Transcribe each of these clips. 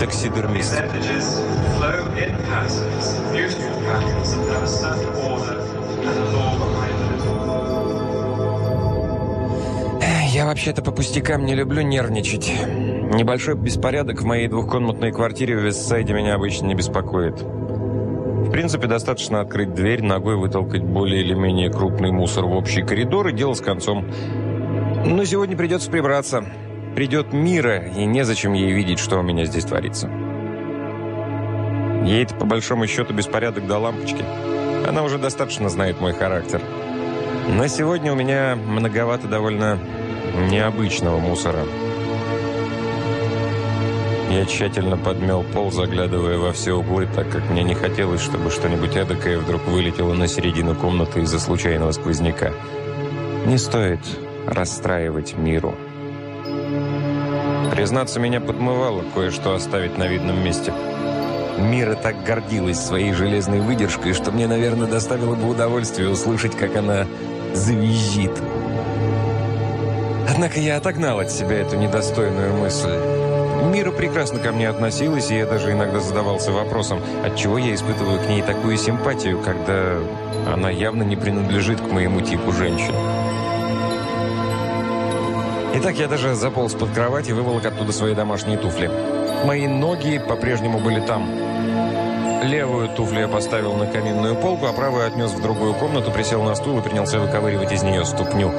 Таксидермист. Я вообще-то по пустякам не люблю нервничать. Небольшой беспорядок в моей двухкомнатной квартире в Вестсайде меня обычно не беспокоит. В принципе, достаточно открыть дверь, ногой вытолкать более или менее крупный мусор в общий коридор и дело с концом. Но сегодня придется прибраться. Придет Мира, и незачем ей видеть, что у меня здесь творится. Ей-то, по большому счету, беспорядок до лампочки. Она уже достаточно знает мой характер. На сегодня у меня многовато довольно необычного мусора. Я тщательно подмел пол, заглядывая во все углы, так как мне не хотелось, чтобы что-нибудь эдакое вдруг вылетело на середину комнаты из-за случайного сквозняка. Не стоит расстраивать миру. Признаться, меня подмывало кое-что оставить на видном месте. Мира так гордилась своей железной выдержкой, что мне, наверное, доставило бы удовольствие услышать, как она завизжит. Однако я отогнал от себя эту недостойную мысль. Мира прекрасно ко мне относилась, и я даже иногда задавался вопросом, отчего я испытываю к ней такую симпатию, когда она явно не принадлежит к моему типу женщин. Итак, я даже заполз под кровать и выволок оттуда свои домашние туфли. Мои ноги по-прежнему были там. Левую туфлю я поставил на каминную полку, а правую отнес в другую комнату, присел на стул и принялся выковыривать из нее ступню.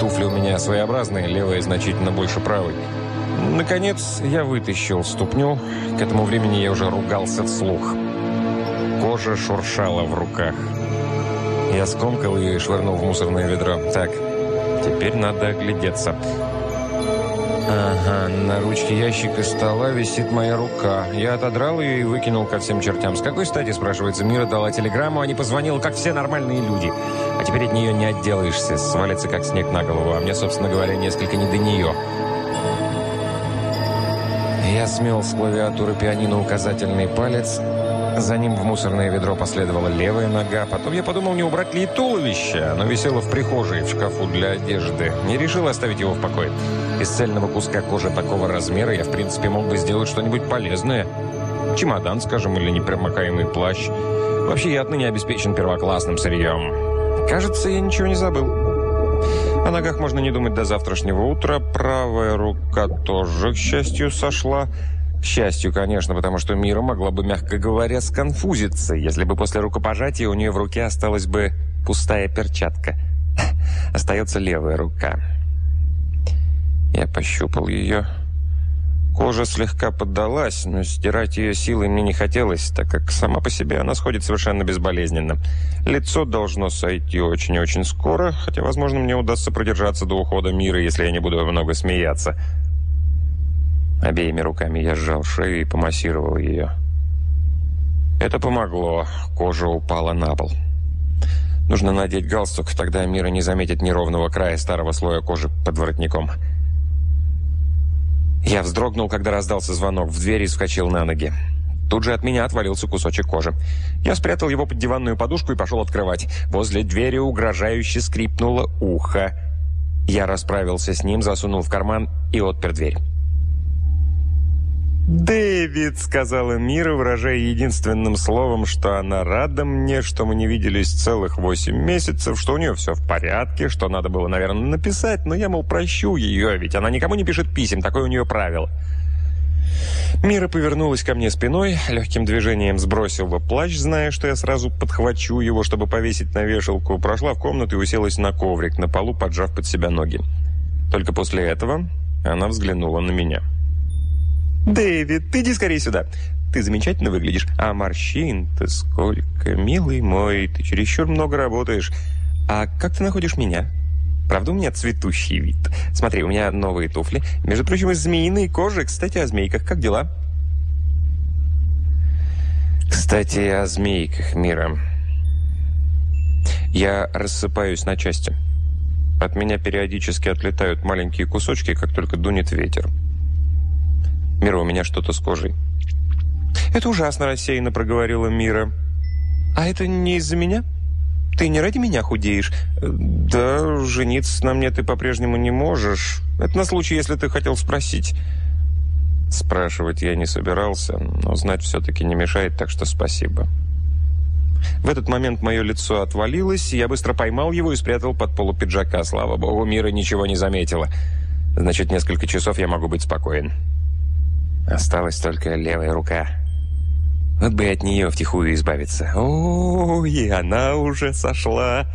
Туфли у меня своеобразные, левая значительно больше правой. Наконец, я вытащил ступню. К этому времени я уже ругался вслух. Кожа шуршала в руках. Я скомкал ее и швырнул в мусорное ведро. Так, теперь надо оглядеться. Ага, на ручке ящика стола висит моя рука. Я отодрал ее и выкинул ко всем чертям. С какой стати, спрашивается, Мира дала телеграмму, а не позвонила, как все нормальные люди. А теперь от нее не отделаешься, свалится как снег на голову, а мне, собственно говоря, несколько не до нее. Я смел с клавиатуры пианино указательный палец, за ним в мусорное ведро последовала левая нога. Потом я подумал, не убрать ли и туловище. Оно висело в прихожей, в шкафу для одежды. Не решил оставить его в покое. Из цельного куска кожи такого размера я, в принципе, мог бы сделать что-нибудь полезное. Чемодан, скажем, или непромокаемый плащ. Вообще, я отныне обеспечен первоклассным сырьем. Кажется, я ничего не забыл. О ногах можно не думать до завтрашнего утра. Правая рука тоже, к счастью, сошла. К счастью, конечно, потому что Мира могла бы, мягко говоря, сконфузиться, если бы после рукопожатия у нее в руке осталась бы пустая перчатка. Остается левая рука. Я пощупал ее. Кожа слегка поддалась, но стирать ее силой мне не хотелось, так как сама по себе она сходит совершенно безболезненно. Лицо должно сойти очень-очень скоро, хотя, возможно, мне удастся продержаться до ухода мира, если я не буду много смеяться. Обеими руками я сжал шею и помассировал ее. Это помогло. Кожа упала на пол. Нужно надеть галстук, тогда Мира не заметит неровного края старого слоя кожи под воротником. Я вздрогнул, когда раздался звонок в дверь и вскочил на ноги. Тут же от меня отвалился кусочек кожи. Я спрятал его под диванную подушку и пошел открывать. Возле двери угрожающе скрипнуло ухо. Я расправился с ним, засунул в карман и отпер дверь. «Дэвид», — сказала Мира, выражая единственным словом, что она рада мне, что мы не виделись целых восемь месяцев, что у нее все в порядке, что надо было, наверное, написать, но я, мол, прощу ее, ведь она никому не пишет писем, такое у нее правило. Мира повернулась ко мне спиной, легким движением сбросила плащ, зная, что я сразу подхвачу его, чтобы повесить на вешалку, прошла в комнату и уселась на коврик, на полу поджав под себя ноги. Только после этого она взглянула на меня. «Дэвид, ты иди скорее сюда. Ты замечательно выглядишь. А морщин-то сколько, милый мой, ты чересчур много работаешь. А как ты находишь меня?» Правда, у меня цветущий вид. Смотри, у меня новые туфли. Между прочим, из змеиной кожи. Кстати, о змейках. Как дела? Кстати, о змейках, Мира. Я рассыпаюсь на части. От меня периодически отлетают маленькие кусочки, как только дунет ветер. Мира, у меня что-то с кожей». «Это ужасно рассеянно», — проговорила Мира. «А это не из-за меня? Ты не ради меня худеешь?» «Да, жениться на мне ты по-прежнему не можешь. Это на случай, если ты хотел спросить». Спрашивать я не собирался, но знать все-таки не мешает, так что спасибо. В этот момент мое лицо отвалилось, я быстро поймал его и спрятал под полу пиджака. Слава богу, Мира ничего не заметила. Значит, несколько часов я могу быть спокоен. Осталась только левая рука. Вот бы от нее втихую избавиться. О, и она уже сошла.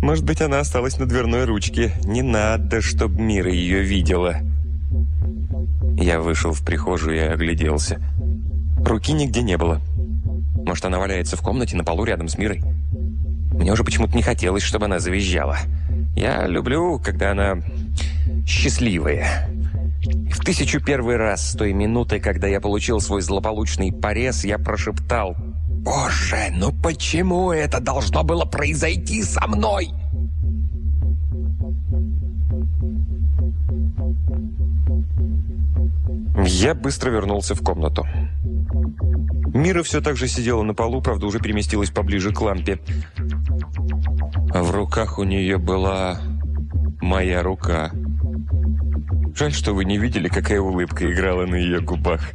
Может быть, она осталась на дверной ручке. Не надо, чтобы Мира ее видела. Я вышел в прихожую и огляделся. Руки нигде не было. Может, она валяется в комнате на полу рядом с Мирой? Мне уже почему-то не хотелось, чтобы она завизжала. Я люблю, когда она счастливая. В тысячу первый раз с той минуты, когда я получил свой злополучный порез, я прошептал «Боже, ну почему это должно было произойти со мной?» Я быстро вернулся в комнату. Мира все так же сидела на полу, правда, уже переместилась поближе к лампе. В руках у нее была моя рука. Жаль, что вы не видели, какая улыбка играла на ее губах.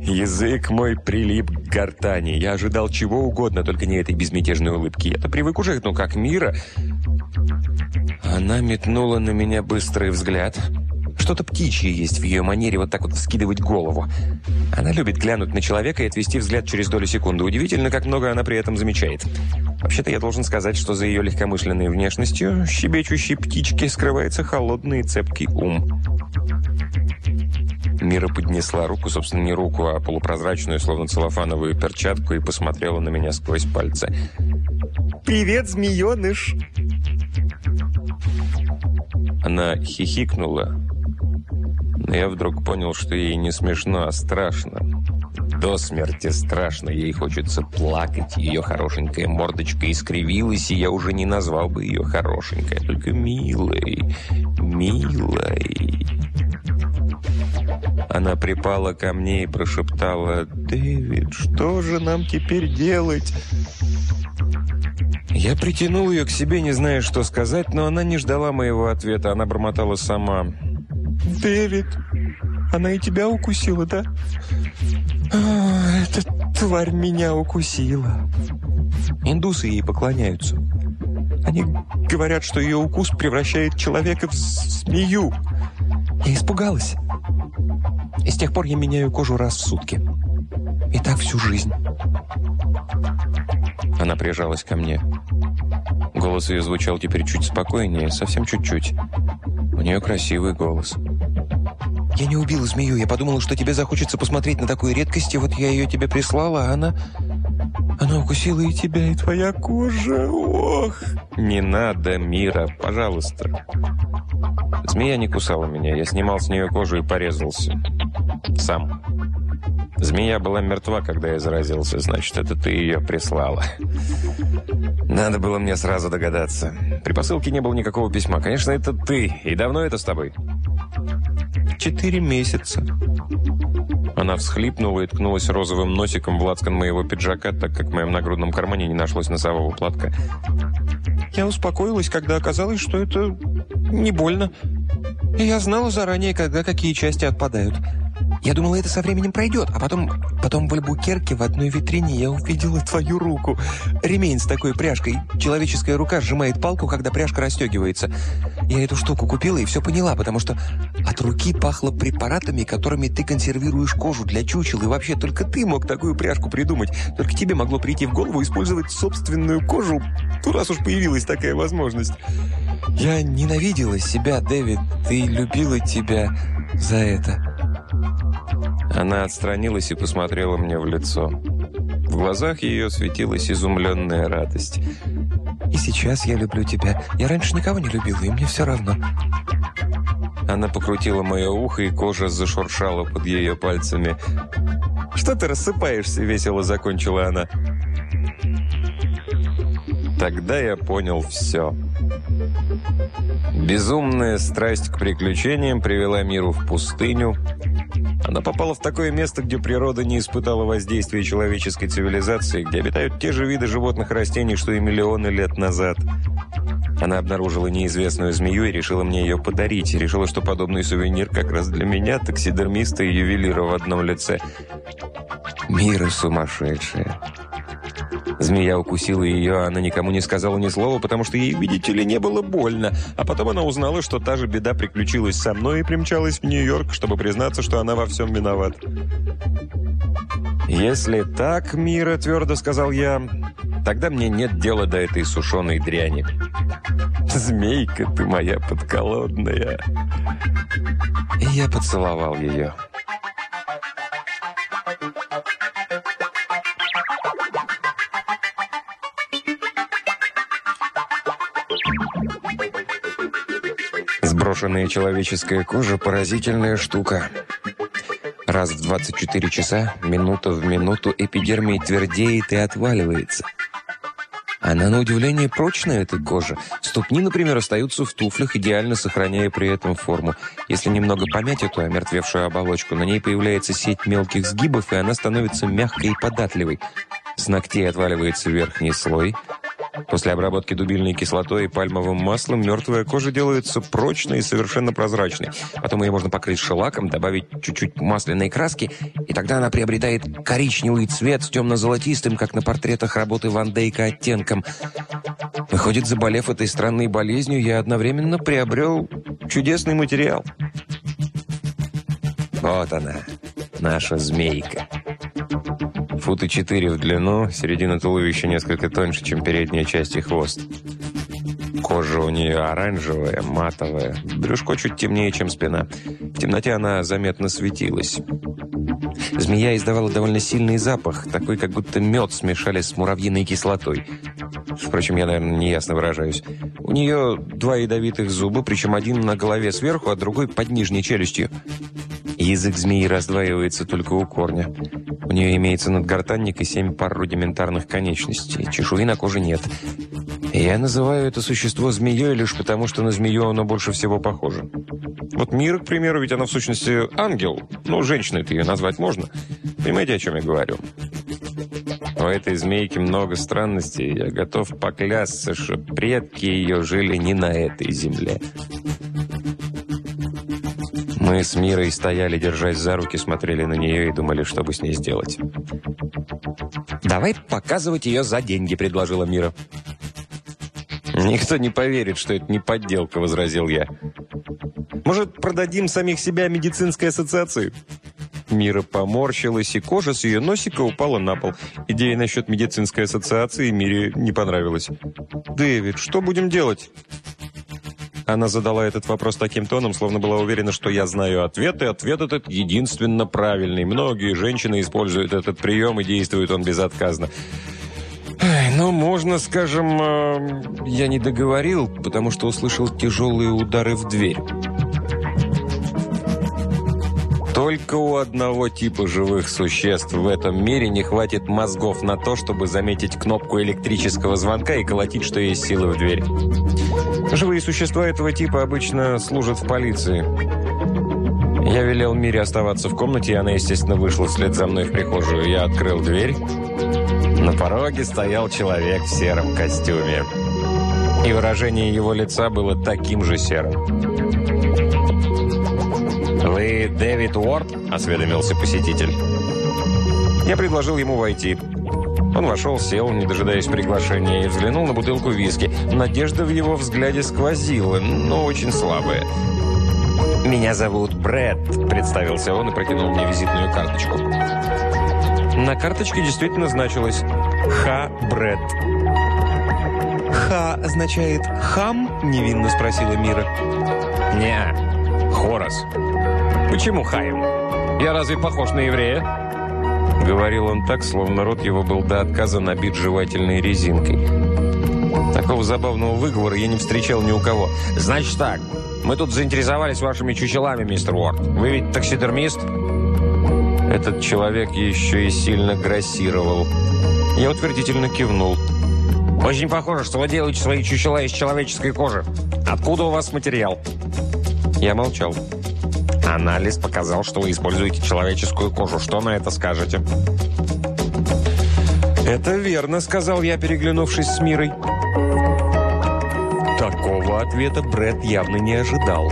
Язык мой прилип к гортани. Я ожидал чего угодно, только не этой безмятежной улыбки. Я-то привык уже, ну, как Мира. Она метнула на меня быстрый взгляд — что-то птичье есть в ее манере вот так вот вскидывать голову. Она любит глянуть на человека и отвести взгляд через долю секунды. Удивительно, как много она при этом замечает. Вообще-то я должен сказать, что за ее легкомысленной внешностью щебечущей птички скрывается холодный и цепкий ум. Мира поднесла руку, собственно, не руку, а полупрозрачную, словно целлофановую перчатку, и посмотрела на меня сквозь пальцы. «Привет, змееныш!» Она хихикнула, но я вдруг понял, что ей не смешно, а страшно. До смерти страшно. Ей хочется плакать. Ее хорошенькая мордочка искривилась, и я уже не назвал бы ее хорошенькой, а только милой, милой. Она припала ко мне и прошептала, «Дэвид, что же нам теперь делать?» Я притянул ее к себе, не зная, что сказать, но она не ждала моего ответа. Она бормотала сама. «Дэвид, она и тебя укусила, да?» а, «Эта тварь меня укусила». Индусы ей поклоняются. Они говорят, что ее укус превращает человека в змею. Я испугалась. И с тех пор я меняю кожу раз в сутки. И так всю жизнь. Она прижалась ко мне. Голос ее звучал теперь чуть спокойнее, совсем чуть-чуть. Нее красивый голос. «Я не убила змею. Я подумала, что тебе захочется посмотреть на такую редкость, и вот я ее тебе прислала, а она... Она укусила и тебя, и твоя кожа. Ох!» «Не надо, Мира, пожалуйста». Змея не кусала меня. Я снимал с нее кожу и порезался. Сам. Змея была мертва, когда я заразился. Значит, это ты ее прислала. Надо было мне сразу догадаться. При посылке не было никакого письма. Конечно, это ты. И давно это с тобой? Четыре месяца. Она всхлипнула и ткнулась розовым носиком в лацкан моего пиджака, так как в моем нагрудном кармане не нашлось носового платка. Я успокоилась, когда оказалось, что это не больно. И я знала заранее, когда какие части отпадают. Я думала, это со временем пройдет, а потом, потом в Альбукерке в одной витрине я увидела твою руку. Ремень с такой пряжкой. Человеческая рука сжимает палку, когда пряжка расстегивается. Я эту штуку купила и все поняла, потому что от руки пахло препаратами, которыми ты консервируешь кожу для чучел. И вообще только ты мог такую пряжку придумать. Только тебе могло прийти в голову использовать собственную кожу, ну раз уж появилась такая возможность. Я ненавидела себя, Дэвид. Ты любила тебя за это. Она отстранилась и посмотрела мне в лицо. В глазах ее светилась изумленная радость. «И сейчас я люблю тебя. Я раньше никого не любила, и мне все равно». Она покрутила мое ухо, и кожа зашуршала под ее пальцами. «Что ты рассыпаешься?» — весело закончила она. Тогда я понял все. Безумная страсть к приключениям привела миру в пустыню, она попала в такое место, где природа не испытала воздействия человеческой цивилизации, где обитают те же виды животных и растений, что и миллионы лет назад. Она обнаружила неизвестную змею и решила мне ее подарить. Решила, что подобный сувенир как раз для меня, таксидермиста и ювелира в одном лице. Мира сумасшедшая. Змея укусила ее, а она никому не сказала ни слова, потому что ей, видите ли, не было больно. А потом она узнала, что та же беда приключилась со мной и примчалась в Нью-Йорк, чтобы признаться, что она во всем виновата. «Если так, Мира», — твердо сказал я, — «тогда мне нет дела до этой сушеной дряни». «Змейка ты моя подколодная». И я поцеловал ее. Сброшенная человеческая кожа – поразительная штука. Раз в 24 часа, минута в минуту, эпидермия твердеет и отваливается. Она, на удивление, прочная, эта кожа. Ступни, например, остаются в туфлях, идеально сохраняя при этом форму. Если немного помять эту омертвевшую оболочку, на ней появляется сеть мелких сгибов, и она становится мягкой и податливой. С ногтей отваливается верхний слой – После обработки дубильной кислотой и пальмовым маслом мертвая кожа делается прочной и совершенно прозрачной. Потом ее можно покрыть шелаком, добавить чуть-чуть масляной краски, и тогда она приобретает коричневый цвет с темно-золотистым, как на портретах работы Ван Дейка, оттенком. Выходит, заболев этой странной болезнью, я одновременно приобрел чудесный материал. Вот она, наша змейка. Футы четыре в длину, середина туловища несколько тоньше, чем передняя часть и хвост. Кожа у нее оранжевая, матовая, брюшко чуть темнее, чем спина. В темноте она заметно светилась. Змея издавала довольно сильный запах, такой, как будто мед смешали с муравьиной кислотой. Впрочем, я, наверное, неясно выражаюсь. У нее два ядовитых зуба, причем один на голове сверху, а другой под нижней челюстью. Язык змеи раздваивается только у корня. У нее имеется надгортанник и семь пар рудиментарных конечностей. Чешуи на коже нет. Я называю это существо змеей лишь потому, что на змею оно больше всего похоже. Вот Мира, к примеру, ведь она в сущности ангел. Ну, женщиной-то ее назвать можно. Понимаете, о чем я говорю? У этой змейки много странностей. Я готов поклясться, что предки ее жили не на этой земле. Мы с Мирой стояли, держась за руки, смотрели на нее и думали, что бы с ней сделать. «Давай показывать ее за деньги», — предложила Мира. «Никто не поверит, что это не подделка», — возразил я. «Может, продадим самих себя медицинской ассоциации?» Мира поморщилась, и кожа с ее носика упала на пол. Идея насчет медицинской ассоциации Мире не понравилась. «Дэвид, что будем делать?» Она задала этот вопрос таким тоном, словно была уверена, что я знаю ответ, и ответ этот единственно правильный. Многие женщины используют этот прием, и действует он безотказно. Ну, можно, скажем, э, я не договорил, потому что услышал тяжелые удары в дверь. Только у одного типа живых существ в этом мире не хватит мозгов на то, чтобы заметить кнопку электрического звонка и колотить, что есть силы в дверь. Живые существа этого типа обычно служат в полиции. Я велел Мире оставаться в комнате, и она, естественно, вышла вслед за мной в прихожую. Я открыл дверь. На пороге стоял человек в сером костюме. И выражение его лица было таким же серым. «Вы Дэвид Уорд?» – осведомился посетитель. Я предложил ему войти. Он вошел, сел, не дожидаясь приглашения, и взглянул на бутылку виски. Надежда в его взгляде сквозила, но очень слабая. «Меня зовут Брэд», – представился он и протянул мне визитную карточку. На карточке действительно значилось «Ха Брэд». «Ха» означает «хам?» – невинно спросила Мира. «Не, Хорос». «Почему Хаим? Я разве похож на еврея?» Говорил он так, словно рот его был до отказа набит жевательной резинкой. Такого забавного выговора я не встречал ни у кого. «Значит так, мы тут заинтересовались вашими чучелами, мистер Уорд. Вы ведь таксидермист?» Этот человек еще и сильно грассировал. Я утвердительно кивнул. «Очень похоже, что вы делаете свои чучела из человеческой кожи. Откуда у вас материал?» Я молчал. Анализ показал, что вы используете человеческую кожу. Что на это скажете? «Это верно», — сказал я, переглянувшись с Мирой. «Так ответа Брэд явно не ожидал.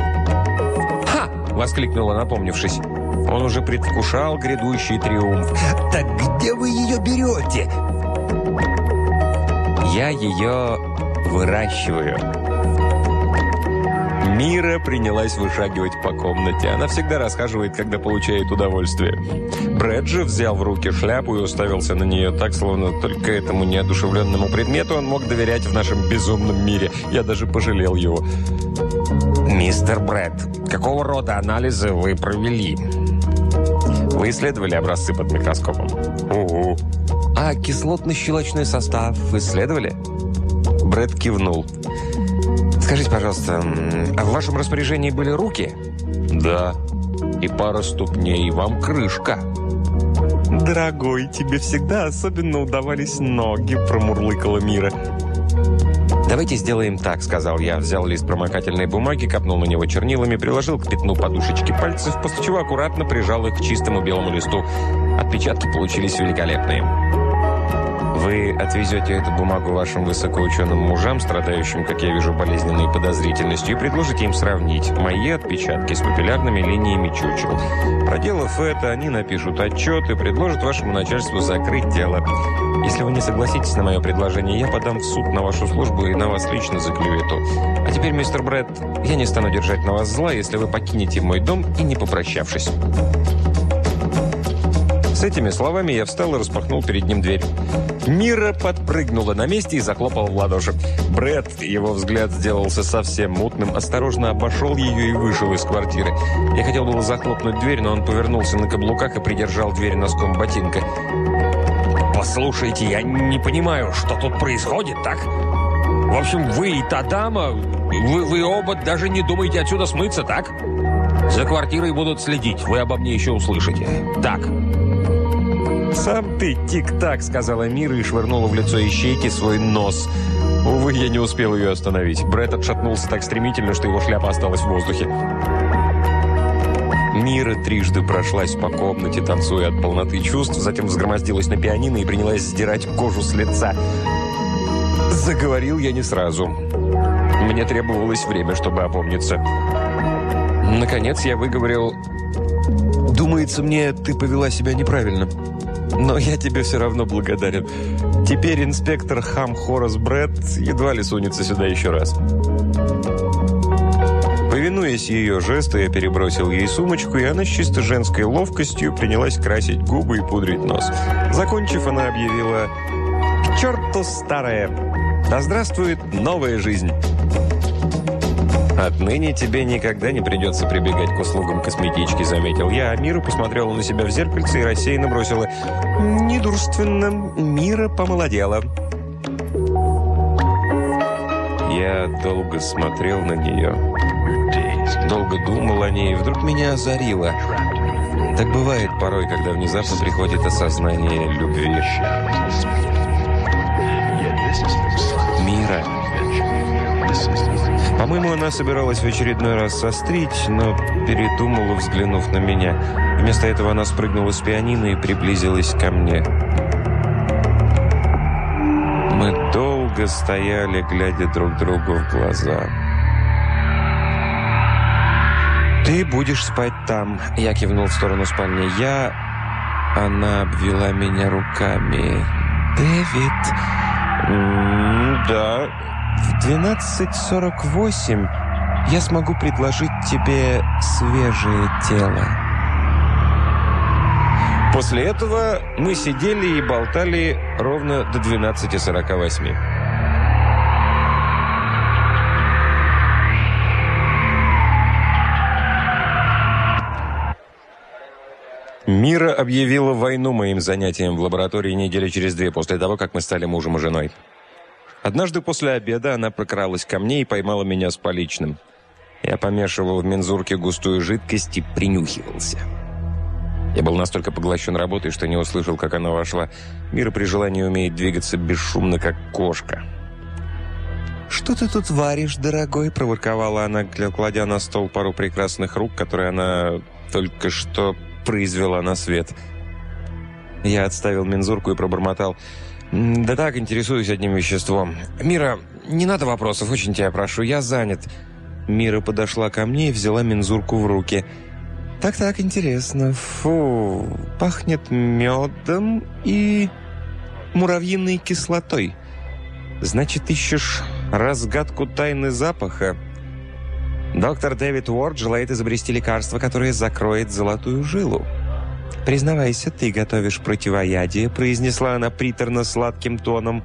«Ха!» – воскликнула, напомнившись. Он уже предвкушал грядущий триумф. «Так где вы ее берете?» «Я ее выращиваю». Мира принялась вышагивать по комнате. Она всегда расхаживает, когда получает удовольствие. Брэд же взял в руки шляпу и уставился на нее так, словно только этому неодушевленному предмету он мог доверять в нашем безумном мире. Я даже пожалел его. «Мистер Брэд, какого рода анализы вы провели?» «Вы исследовали образцы под микроскопом?» «Угу». «А кислотно-щелочной состав исследовали?» Брэд кивнул. «Скажите, пожалуйста, а в вашем распоряжении были руки?» «Да. И пара ступней. Вам крышка». «Дорогой, тебе всегда особенно удавались ноги», – промурлыкала Мира. «Давайте сделаем так», – сказал я. Взял лист промокательной бумаги, капнул на него чернилами, приложил к пятну подушечки пальцев, после чего аккуратно прижал их к чистому белому листу. Отпечатки получились великолепные. Вы отвезете эту бумагу вашим высокоученым мужам, страдающим, как я вижу, болезненной подозрительностью, и предложите им сравнить мои отпечатки с папиллярными линиями чучел. Проделав это, они напишут отчет и предложат вашему начальству закрыть дело. Если вы не согласитесь на мое предложение, я подам в суд на вашу службу и на вас лично за клевету. А теперь, мистер Брэд, я не стану держать на вас зла, если вы покинете мой дом и не попрощавшись. С этими словами я встал и распахнул перед ним дверь. Мира подпрыгнула на месте и захлопала в ладоши. Брэд, его взгляд сделался совсем мутным, осторожно обошел ее и вышел из квартиры. Я хотел было захлопнуть дверь, но он повернулся на каблуках и придержал дверь носком ботинка. «Послушайте, я не понимаю, что тут происходит, так? В общем, вы и та дама, вы, вы оба даже не думаете отсюда смыться, так? За квартирой будут следить, вы обо мне еще услышите. Так, «Сам ты тик-так», — сказала Мира и швырнула в лицо ищейки свой нос. Увы, я не успел ее остановить. Брэд отшатнулся так стремительно, что его шляпа осталась в воздухе. Мира трижды прошлась по комнате, танцуя от полноты чувств, затем взгромоздилась на пианино и принялась сдирать кожу с лица. Заговорил я не сразу. Мне требовалось время, чтобы опомниться. Наконец я выговорил... «Думается мне, ты повела себя неправильно». Но я тебе все равно благодарен. Теперь инспектор Хам Хорас Брэд едва ли сунется сюда еще раз. Повинуясь ее жесту, я перебросил ей сумочку, и она с чисто женской ловкостью принялась красить губы и пудрить нос. Закончив, она объявила «К черту старая! Да здравствует новая жизнь!» «Отныне тебе никогда не придется прибегать к услугам косметички», — заметил я, а Мира посмотрела на себя в зеркальце и рассеянно бросила «Недурственно, Мира помолодела». Я долго смотрел на нее, долго думал о ней, и вдруг меня озарило. Так бывает порой, когда внезапно приходит осознание любви. Она собиралась в очередной раз сострить, но передумала, взглянув на меня. Вместо этого она спрыгнула с пианино и приблизилась ко мне. Мы долго стояли, глядя друг другу в глаза. «Ты будешь спать там», — я кивнул в сторону спальни. «Я...» Она обвела меня руками. «Дэвид...» «Да...» В 12.48 я смогу предложить тебе свежее тело. После этого мы сидели и болтали ровно до 12.48. Мира объявила войну моим занятиям в лаборатории недели через две после того, как мы стали мужем и женой. Однажды после обеда она прокралась ко мне и поймала меня с поличным. Я помешивал в мензурке густую жидкость и принюхивался. Я был настолько поглощен работой, что не услышал, как она вошла. Мира при желании умеет двигаться бесшумно, как кошка. «Что ты тут варишь, дорогой?» – проворковала она, кладя на стол пару прекрасных рук, которые она только что произвела на свет. Я отставил мензурку и пробормотал – «Да так, интересуюсь одним веществом. Мира, не надо вопросов, очень тебя прошу, я занят». Мира подошла ко мне и взяла мензурку в руки. «Так-так, интересно. Фу, пахнет медом и муравьиной кислотой. Значит, ищешь разгадку тайны запаха?» Доктор Дэвид Уорд желает изобрести лекарство, которое закроет золотую жилу. «Признавайся, ты готовишь противоядие», — произнесла она приторно-сладким тоном.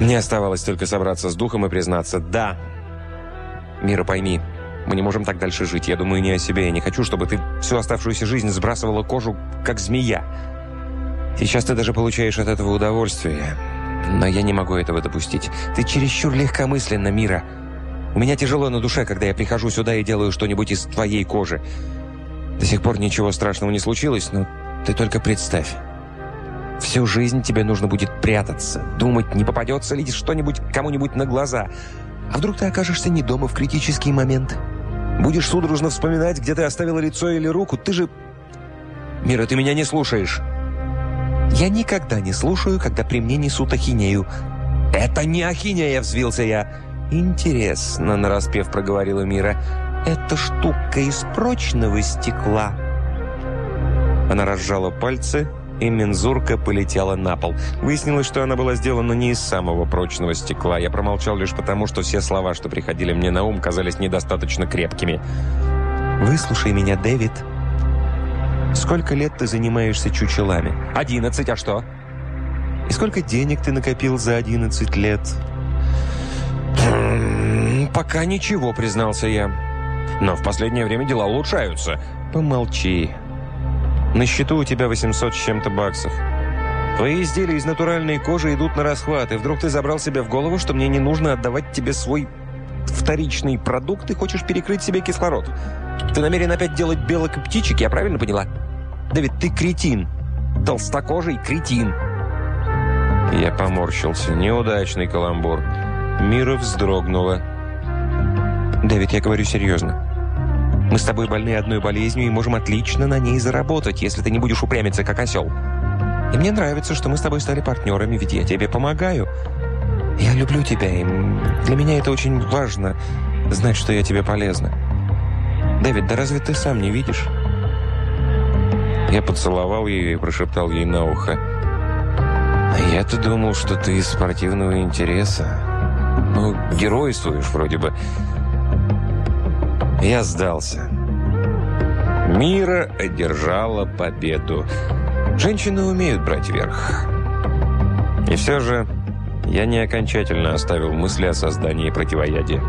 Мне оставалось только собраться с духом и признаться «да». «Мира, пойми, мы не можем так дальше жить. Я думаю не о себе. Я не хочу, чтобы ты всю оставшуюся жизнь сбрасывала кожу, как змея. Сейчас ты даже получаешь от этого удовольствие. Но я не могу этого допустить. Ты чересчур легкомысленно, Мира». У меня тяжело на душе, когда я прихожу сюда и делаю что-нибудь из твоей кожи. До сих пор ничего страшного не случилось, но ты только представь. Всю жизнь тебе нужно будет прятаться, думать, не попадется ли что-нибудь кому-нибудь на глаза. А вдруг ты окажешься не дома в критический момент? Будешь судорожно вспоминать, где ты оставила лицо или руку. Ты же... Мира, ты меня не слушаешь. Я никогда не слушаю, когда при мне несут ахинею. «Это не ахинея!» — взвился я. «Интересно», — нараспев проговорила Мира, — «эта штука из прочного стекла». Она разжала пальцы, и мензурка полетела на пол. Выяснилось, что она была сделана не из самого прочного стекла. Я промолчал лишь потому, что все слова, что приходили мне на ум, казались недостаточно крепкими. «Выслушай меня, Дэвид. Сколько лет ты занимаешься чучелами?» «Одиннадцать, а что?» «И сколько денег ты накопил за одиннадцать лет?» «Пока ничего», — признался я. «Но в последнее время дела улучшаются». «Помолчи. На счету у тебя 800 с чем-то баксов. Твои изделия из натуральной кожи идут на расхват, и вдруг ты забрал себе в голову, что мне не нужно отдавать тебе свой вторичный продукт и хочешь перекрыть себе кислород. Ты намерен опять делать белок и птичек, я правильно поняла? Да ведь ты кретин. Толстокожий кретин». Я поморщился. Неудачный каламбур. Мира вздрогнула. «Дэвид, я говорю серьезно. Мы с тобой больны одной болезнью и можем отлично на ней заработать, если ты не будешь упрямиться, как осел. И мне нравится, что мы с тобой стали партнерами, ведь я тебе помогаю. Я люблю тебя, и для меня это очень важно, знать, что я тебе полезна. Дэвид, да разве ты сам не видишь?» Я поцеловал ее и прошептал ей на ухо. «А я-то думал, что ты из спортивного интереса. Ну, геройствуешь вроде бы. Я сдался. Мира одержала победу. Женщины умеют брать верх. И все же я не окончательно оставил мысли о создании противоядия.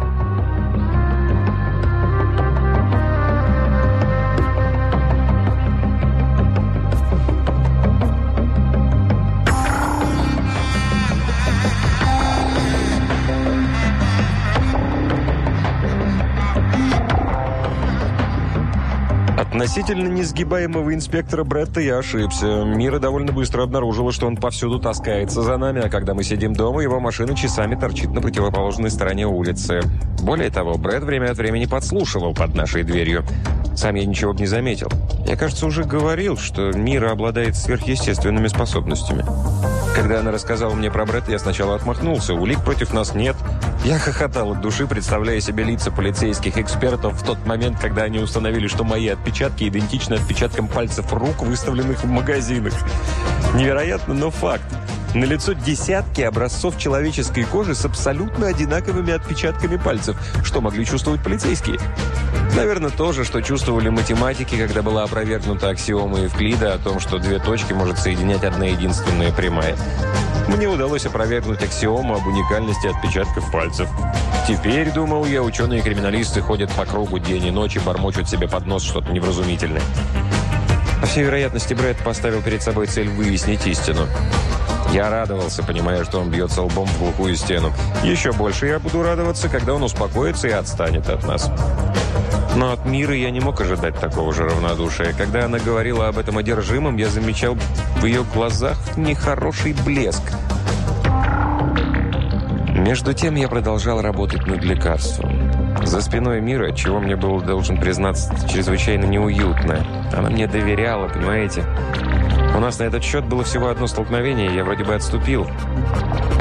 Относительно несгибаемого инспектора Бретта я ошибся. Мира довольно быстро обнаружила, что он повсюду таскается за нами, а когда мы сидим дома, его машина часами торчит на противоположной стороне улицы. Более того, Бретт время от времени подслушивал под нашей дверью. Сам я ничего бы не заметил. Я, кажется, уже говорил, что Мира обладает сверхъестественными способностями. Когда она рассказала мне про Бретта, я сначала отмахнулся. Улик против нас нет. Я хохотал от души, представляя себе лица полицейских экспертов в тот момент, когда они установили, что мои отпечатки идентичны отпечаткам пальцев рук, выставленных в магазинах. Невероятно, но факт. На лицо десятки образцов человеческой кожи с абсолютно одинаковыми отпечатками пальцев. Что могли чувствовать полицейские? Наверное, то же, что чувствовали математики, когда была опровергнута аксиома Евклида о том, что две точки может соединять одна единственная прямая. Мне удалось опровергнуть аксиому об уникальности отпечатков пальцев. Теперь, думал я, ученые-криминалисты ходят по кругу день и ночь и бормочут себе под нос что-то невразумительное. По всей вероятности, Брэд поставил перед собой цель выяснить истину. Я радовался, понимая, что он бьется лбом в глухую стену. Еще больше я буду радоваться, когда он успокоится и отстанет от нас. Но от мира я не мог ожидать такого же равнодушия. Когда она говорила об этом одержимом, я замечал в ее глазах нехороший блеск. Между тем я продолжал работать над лекарством. За спиной мира, чего мне было, должен признаться, чрезвычайно неуютно. Она мне доверяла, понимаете? У нас на этот счет было всего одно столкновение, я вроде бы отступил.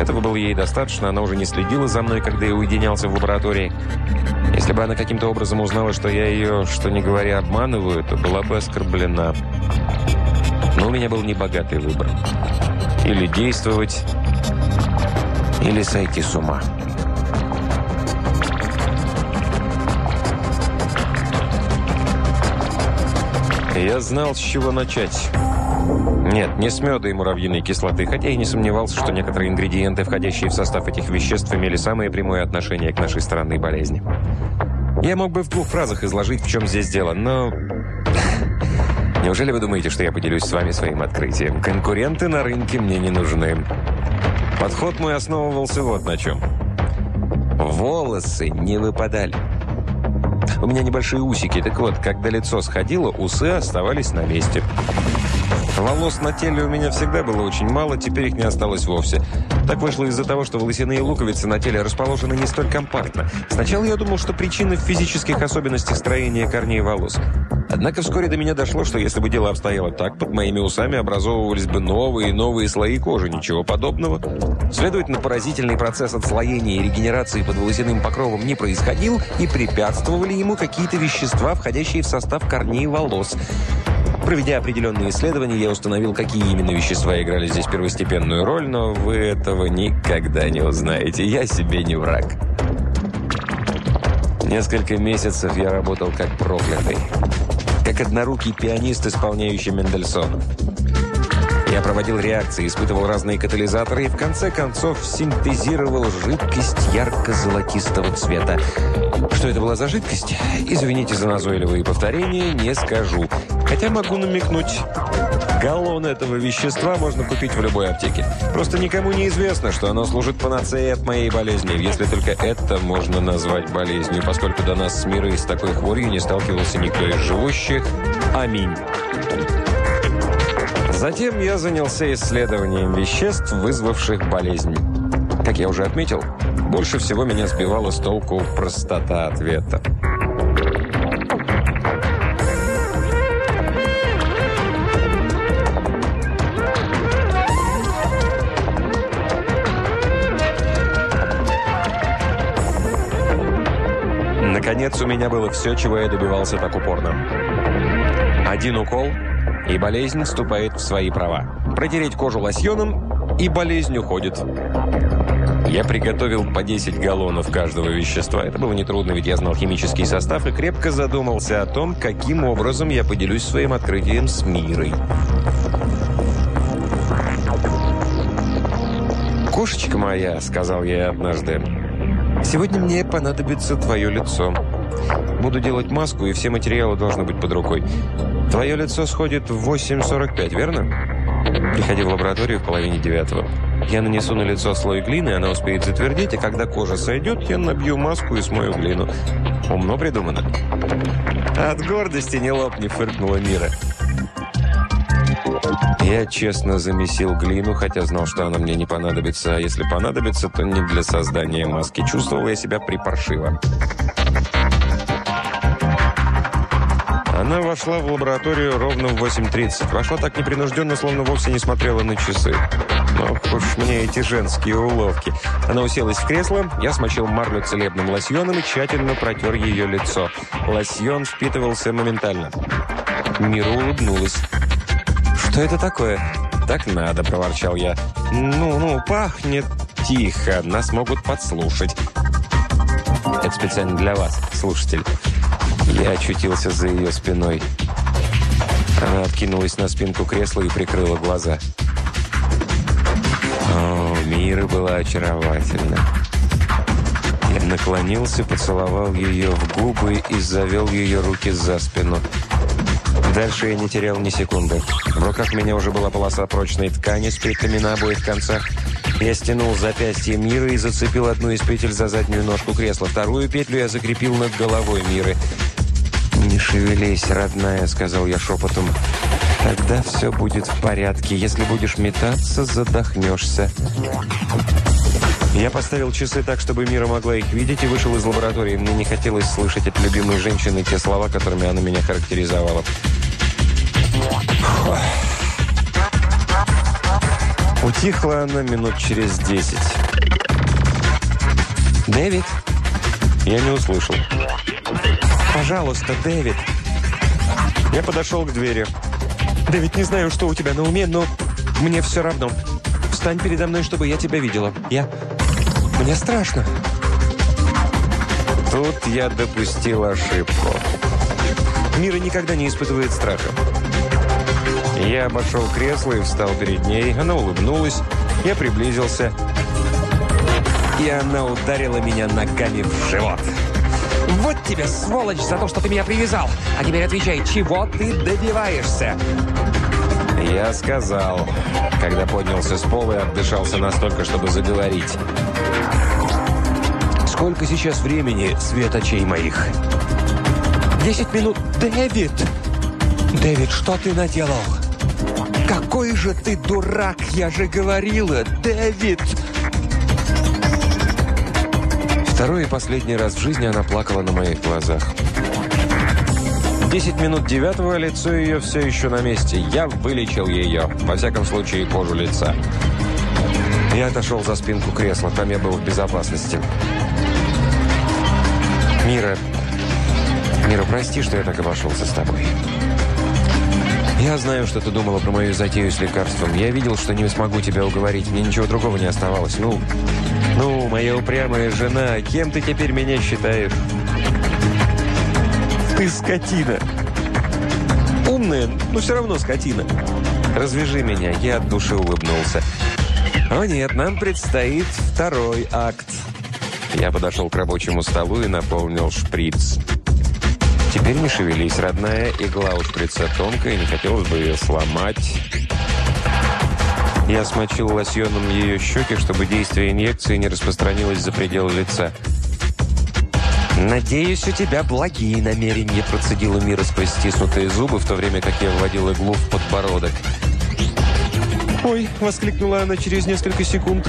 Этого было ей достаточно, она уже не следила за мной, когда я уединялся в лаборатории. Если бы она каким-то образом узнала, что я ее, что не говоря, обманываю, то была бы оскорблена. Но у меня был небогатый выбор. Или действовать, или сойти с ума. Я знал, с чего начать. Нет, не с меда и муравьиной кислоты, хотя и не сомневался, что некоторые ингредиенты, входящие в состав этих веществ, имели самое прямое отношение к нашей странной болезни. Я мог бы в двух фразах изложить, в чем здесь дело, но... Неужели вы думаете, что я поделюсь с вами своим открытием? Конкуренты на рынке мне не нужны. Подход мой основывался вот на чем. Волосы не выпадали. У меня небольшие усики, так вот, когда лицо сходило, усы оставались на месте. Волос на теле у меня всегда было очень мало, теперь их не осталось вовсе. Так вышло из-за того, что волосяные луковицы на теле расположены не столь компактно. Сначала я думал, что причина в физических особенностях строения корней волос. Однако вскоре до меня дошло, что если бы дело обстояло так, под моими усами образовывались бы новые и новые слои кожи, ничего подобного. Следовательно, поразительный процесс отслоения и регенерации под волосяным покровом не происходил, и препятствовали ему какие-то вещества, входящие в состав корней волос. Проведя определенные исследования, я установил, какие именно вещества играли здесь первостепенную роль, но вы этого никогда не узнаете. Я себе не враг. Несколько месяцев я работал как проклятый. Как однорукий пианист, исполняющий Мендельсона. Я проводил реакции, испытывал разные катализаторы и в конце концов синтезировал жидкость ярко-золотистого цвета. Что это была за жидкость? Извините за назойливые повторения, не скажу. Хотя могу намекнуть. Галлон этого вещества можно купить в любой аптеке. Просто никому не известно, что оно служит панацеей от моей болезни, если только это можно назвать болезнью, поскольку до нас с мира с такой хворью не сталкивался никто из живущих. Аминь. Затем я занялся исследованием веществ, вызвавших болезнь. Как я уже отметил, больше всего меня сбивала с толку простота ответа. Наконец, у меня было все, чего я добивался так упорно. Один укол – и болезнь вступает в свои права. Протереть кожу лосьоном, и болезнь уходит. Я приготовил по 10 галлонов каждого вещества. Это было нетрудно, ведь я знал химический состав и крепко задумался о том, каким образом я поделюсь своим открытием с мирой. «Кошечка моя», — сказал я однажды, — «сегодня мне понадобится твое лицо. Буду делать маску, и все материалы должны быть под рукой. Твое лицо сходит в 8.45, верно? Приходи в лабораторию в половине девятого. Я нанесу на лицо слой глины, она успеет затвердеть, и когда кожа сойдет, я набью маску и смою глину. Умно придумано. От гордости не лопни, фыркнула Мира. Я честно замесил глину, хотя знал, что она мне не понадобится, а если понадобится, то не для создания маски. Чувствовал я себя припаршиво. Она вошла в лабораторию ровно в 8.30. Вошла так непринужденно, словно вовсе не смотрела на часы. Но уж мне эти женские уловки. Она уселась в кресло, я смочил марлю целебным лосьоном и тщательно протер ее лицо. Лосьон впитывался моментально. Мира улыбнулась. «Что это такое?» «Так надо», — проворчал я. «Ну, ну, пахнет тихо, нас могут подслушать». «Это специально для вас, слушатель». Я очутился за ее спиной. Она откинулась на спинку кресла и прикрыла глаза. О, Мира была очаровательна. Я наклонился, поцеловал ее в губы и завел ее руки за спину. Дальше я не терял ни секунды. В руках у меня уже была полоса прочной ткани с петлями на обоих концах. Я стянул запястье Миры и зацепил одну из петель за заднюю ножку кресла. Вторую петлю я закрепил над головой Миры. «Не шевелись, родная», — сказал я шепотом. «Тогда все будет в порядке. Если будешь метаться, задохнешься». Я поставил часы так, чтобы Мира могла их видеть, и вышел из лаборатории. Мне не хотелось слышать от любимой женщины те слова, которыми она меня характеризовала. Утихла она минут через десять. «Дэвид?» Я не услышал. «Пожалуйста, Дэвид!» Я подошел к двери. «Дэвид, не знаю, что у тебя на уме, но мне все равно. Встань передо мной, чтобы я тебя видела. Я... Мне страшно». Тут я допустил ошибку. Мира никогда не испытывает страха. Я обошел кресло и встал перед ней. Она улыбнулась. Я приблизился. И она ударила меня ногами в живот. Вот тебе, сволочь, за то, что ты меня привязал. А теперь отвечай, чего ты добиваешься? Я сказал, когда поднялся с пола и отдышался настолько, чтобы заговорить. Сколько сейчас времени, свет очей моих? Десять минут. Дэвид! Дэвид, что ты наделал? Какой же ты дурак, я же говорила, Дэвид! Второй и последний раз в жизни она плакала на моих глазах. Десять минут девятого, лицо ее все еще на месте. Я вылечил ее, во всяком случае, кожу лица. Я отошел за спинку кресла, там я был в безопасности. Мира, Мира, прости, что я так обошелся с тобой. Я знаю, что ты думала про мою затею с лекарством. Я видел, что не смогу тебя уговорить. Мне ничего другого не оставалось. Ну, ну, моя упрямая жена, кем ты теперь меня считаешь? Ты скотина. Умная, но все равно скотина. Развяжи меня, я от души улыбнулся. О нет, нам предстоит второй акт. Я подошел к рабочему столу и наполнил шприц. Теперь не шевелись, родная. Игла у шприца тонкая, не хотелось бы ее сломать. Я смочил лосьоном ее щеки, чтобы действие инъекции не распространилось за пределы лица. «Надеюсь, у тебя благие намерения», – процедила Мира сквозь стиснутые зубы, в то время как я вводил иглу в подбородок. «Ой!» – воскликнула она через несколько секунд.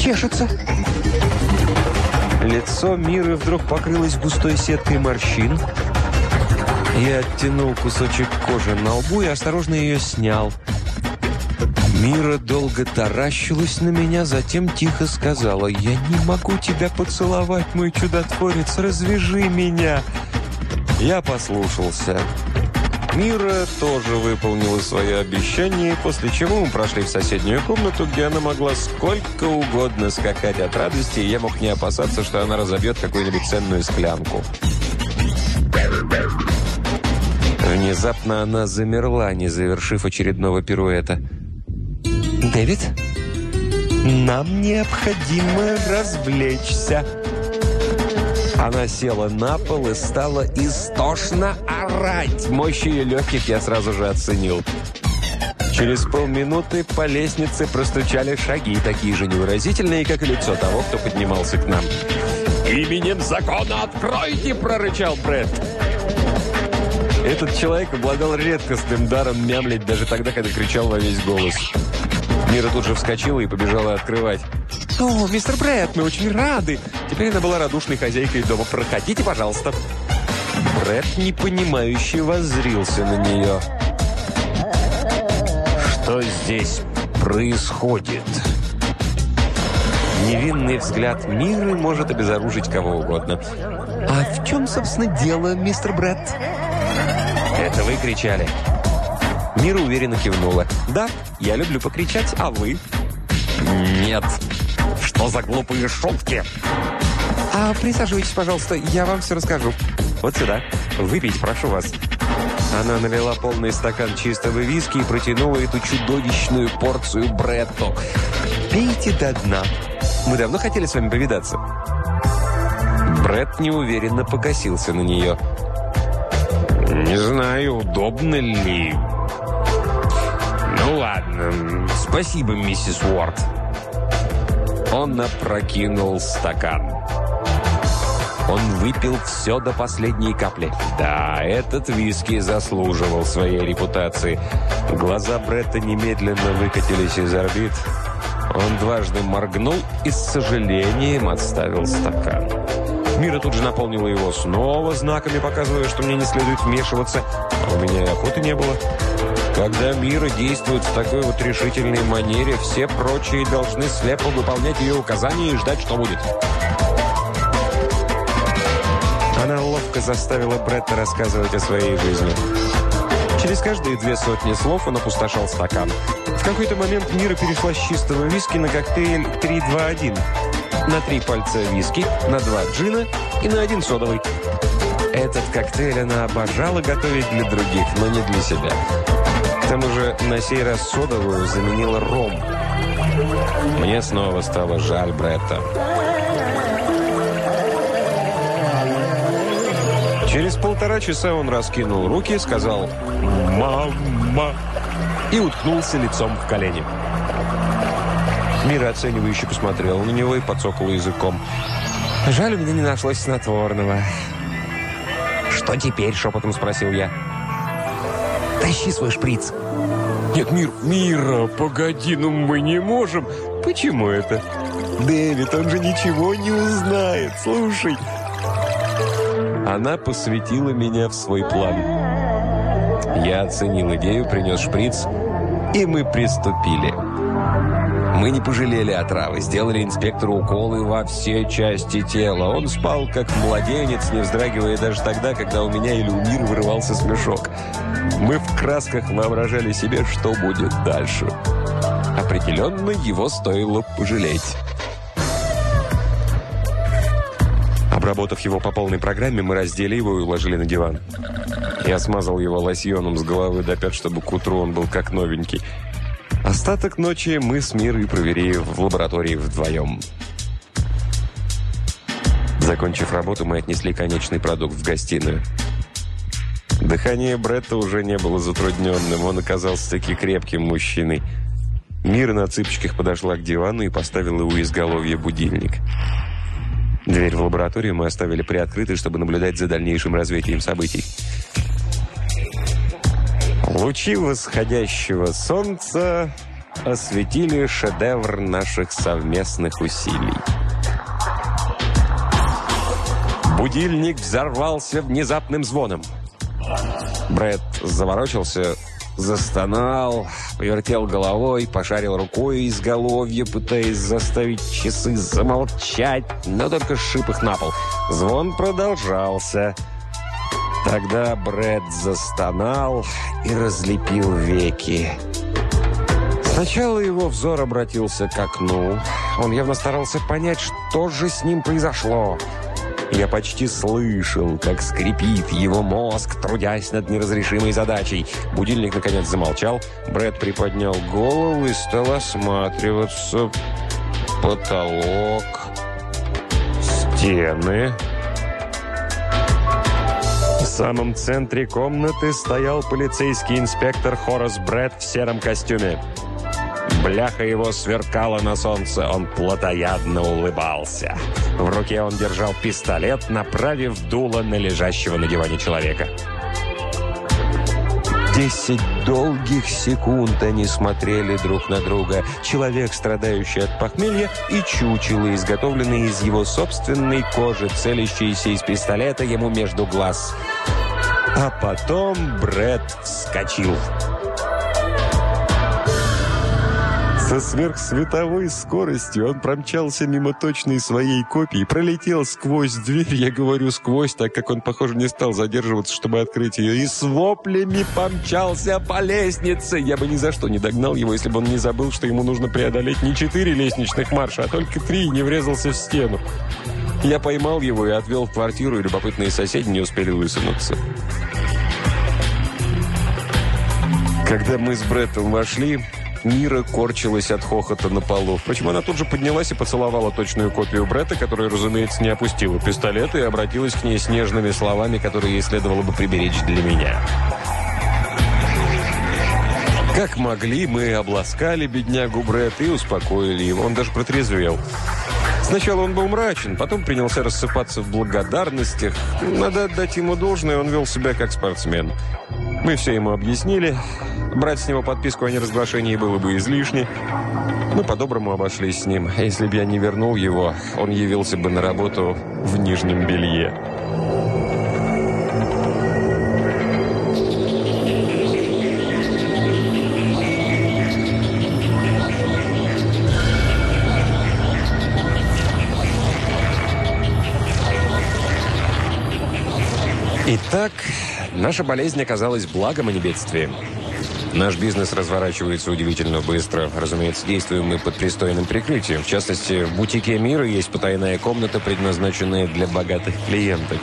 «Чешется!» Лицо Миры вдруг покрылось густой сеткой морщин. Я оттянул кусочек кожи на лбу и осторожно ее снял – Мира долго таращилась на меня, затем тихо сказала, «Я не могу тебя поцеловать, мой чудотворец, развяжи меня!» Я послушался. Мира тоже выполнила свое обещание, после чего мы прошли в соседнюю комнату, где она могла сколько угодно скакать от радости, и я мог не опасаться, что она разобьет какую-нибудь ценную склянку. Внезапно она замерла, не завершив очередного пируэта. Дэвид, нам необходимо развлечься. Она села на пол и стала истошно орать. Мощь ее легких я сразу же оценил. Через полминуты по лестнице простучали шаги, такие же невыразительные, как и лицо того, кто поднимался к нам. «Именем закона откройте!» – прорычал Брэд. Этот человек обладал редкостным даром мямлить даже тогда, когда кричал во весь голос. Мира тут же вскочила и побежала открывать. «О, мистер Брэд, мы очень рады!» Теперь она была радушной хозяйкой дома. «Проходите, пожалуйста!» Брэд непонимающе воззрился на нее. «Что здесь происходит?» Невинный взгляд Миры может обезоружить кого угодно. «А в чем, собственно, дело, мистер Брэд?» «Это вы кричали?» Мира уверенно кивнула. «Да, я люблю покричать, а вы?» «Нет. Что за глупые шутки?» «А присаживайтесь, пожалуйста, я вам все расскажу. Вот сюда. Выпить, прошу вас». Она налила полный стакан чистого виски и протянула эту чудовищную порцию Бретту. «Пейте до дна. Мы давно хотели с вами повидаться». Бретт неуверенно покосился на нее. «Не знаю, удобно ли...» «Ну ладно, спасибо, миссис Уорд». Он опрокинул стакан. Он выпил все до последней капли. Да, этот виски заслуживал своей репутации. Глаза Бретта немедленно выкатились из орбит. Он дважды моргнул и с сожалением отставил стакан. Мира тут же наполнила его снова знаками, показывая, что мне не следует вмешиваться. А у меня и охоты не было. Когда Мира действует в такой вот решительной манере, все прочие должны слепо выполнять ее указания и ждать, что будет. Она ловко заставила Бретта рассказывать о своей жизни. Через каждые две сотни слов он опустошал стакан. В какой-то момент Мира перешла с чистого виски на коктейль 3-2-1. На три пальца виски, на два джина и на один содовый. Этот коктейль она обожала готовить для других, но не для себя. К тому же на сей раз содовую заменила ром. Мне снова стало жаль Бретта. Через полтора часа он раскинул руки, сказал «Мама!» и уткнулся лицом в колени. Мира оценивающе посмотрела на него и подсокала языком. «Жаль, у меня не нашлось снотворного». «Что теперь?» – шепотом спросил я. «Тащи свой шприц». «Нет, Мир, Мира, погоди, ну мы не можем». «Почему это?» «Дэвид, он же ничего не узнает. Слушай, она посвятила меня в свой план. Я оценил идею, принес шприц, и мы приступили. Мы не пожалели отравы, сделали инспектору уколы во все части тела. Он спал, как младенец, не вздрагивая даже тогда, когда у меня или у Мира вырывался смешок. Мы в красках воображали себе, что будет дальше. Определенно, его стоило пожалеть. Обработав его по полной программе, мы раздели его и уложили на диван. Я смазал его лосьоном с головы до пят, чтобы к утру он был как новенький. Остаток ночи мы с Мирой провели в лаборатории вдвоем. Закончив работу, мы отнесли конечный продукт в гостиную. Дыхание Бретта уже не было затрудненным. Он оказался таки крепким мужчиной. Мира на цыпочках подошла к дивану и поставила у изголовья будильник. Дверь в лабораторию мы оставили приоткрытой, чтобы наблюдать за дальнейшим развитием событий. Лучи восходящего солнца осветили шедевр наших совместных усилий. Будильник взорвался внезапным звоном. Брэд заворочился, Застонал, повертел головой, пошарил рукой изголовья, пытаясь заставить часы замолчать, но только сшиб их на пол. Звон продолжался. Тогда Брэд застонал и разлепил веки. Сначала его взор обратился к окну. Он явно старался понять, что же с ним произошло. Я почти слышал, как скрипит его мозг, трудясь над неразрешимой задачей. Будильник, наконец, замолчал. Брэд приподнял голову и стал осматриваться. Потолок, стены. В самом центре комнаты стоял полицейский инспектор Хорас Брэд в сером костюме. Бляха его сверкала на солнце, он плотоядно улыбался. В руке он держал пистолет, направив дуло на лежащего на диване человека. Десять долгих секунд они смотрели друг на друга. Человек, страдающий от похмелья, и чучело, изготовленное из его собственной кожи, целящееся из пистолета ему между глаз. А потом Бред вскочил. Со сверхсветовой скоростью он промчался мимо точной своей копии, пролетел сквозь дверь, я говорю сквозь, так как он, похоже, не стал задерживаться, чтобы открыть ее, и с воплями помчался по лестнице. Я бы ни за что не догнал его, если бы он не забыл, что ему нужно преодолеть не четыре лестничных марша, а только три, и не врезался в стену. Я поймал его и отвел в квартиру, и любопытные соседи не успели высунуться. Когда мы с Бреттом вошли, Мира корчилась от хохота на полу. Впрочем, она тут же поднялась и поцеловала точную копию Бретта, которая, разумеется, не опустила пистолет и обратилась к ней с нежными словами, которые ей следовало бы приберечь для меня. Как могли, мы обласкали беднягу Бретта и успокоили его. Он даже протрезвел. Сначала он был мрачен, потом принялся рассыпаться в благодарностях. Надо отдать ему должное, он вел себя как спортсмен. Мы все ему объяснили. Брать с него подписку о неразглашении было бы излишне. Мы по-доброму обошлись с ним. Если бы я не вернул его, он явился бы на работу в нижнем белье. Итак, наша болезнь оказалась благом, а не бедствием. Наш бизнес разворачивается удивительно быстро. Разумеется, действуем мы под пристойным прикрытием. В частности, в бутике «Мира» есть потайная комната, предназначенная для богатых клиенток.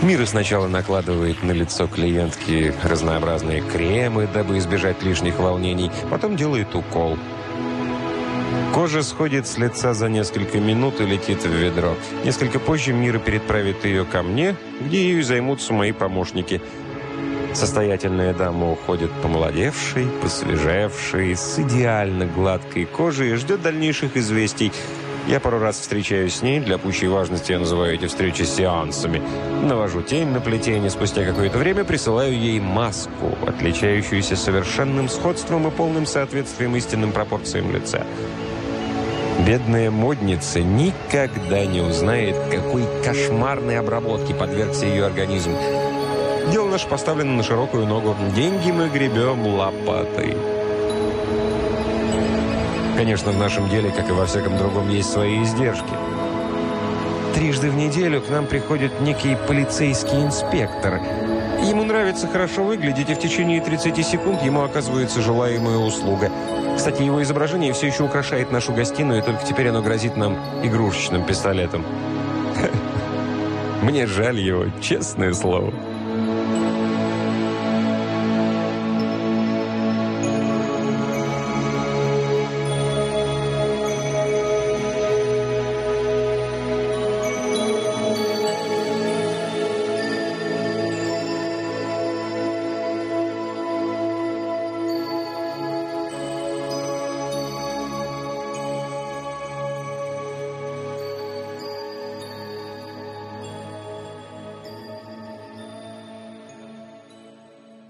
Мира сначала накладывает на лицо клиентки разнообразные кремы, дабы избежать лишних волнений, потом делает укол – Кожа сходит с лица за несколько минут и летит в ведро. Несколько позже Мира переправит ее ко мне, где ею займутся мои помощники. Состоятельная дама уходит помолодевшей, посвежевшей, с идеально гладкой кожей и ждет дальнейших известий. Я пару раз встречаюсь с ней, для пущей важности я называю эти встречи сеансами. Навожу тень на плетение, спустя какое-то время присылаю ей маску, отличающуюся совершенным сходством и полным соответствием истинным пропорциям лица. Бедная модница никогда не узнает, какой кошмарной обработке подвергся ее организм. Дело наше поставлено на широкую ногу. Деньги мы гребем лопатой. Конечно, в нашем деле, как и во всяком другом, есть свои издержки. Трижды в неделю к нам приходит некий полицейский инспектор. Ему нравится хорошо выглядеть, и в течение 30 секунд ему оказывается желаемая услуга – кстати, его изображение все еще украшает нашу гостиную, и только теперь оно грозит нам игрушечным пистолетом. Мне жаль его, честное слово.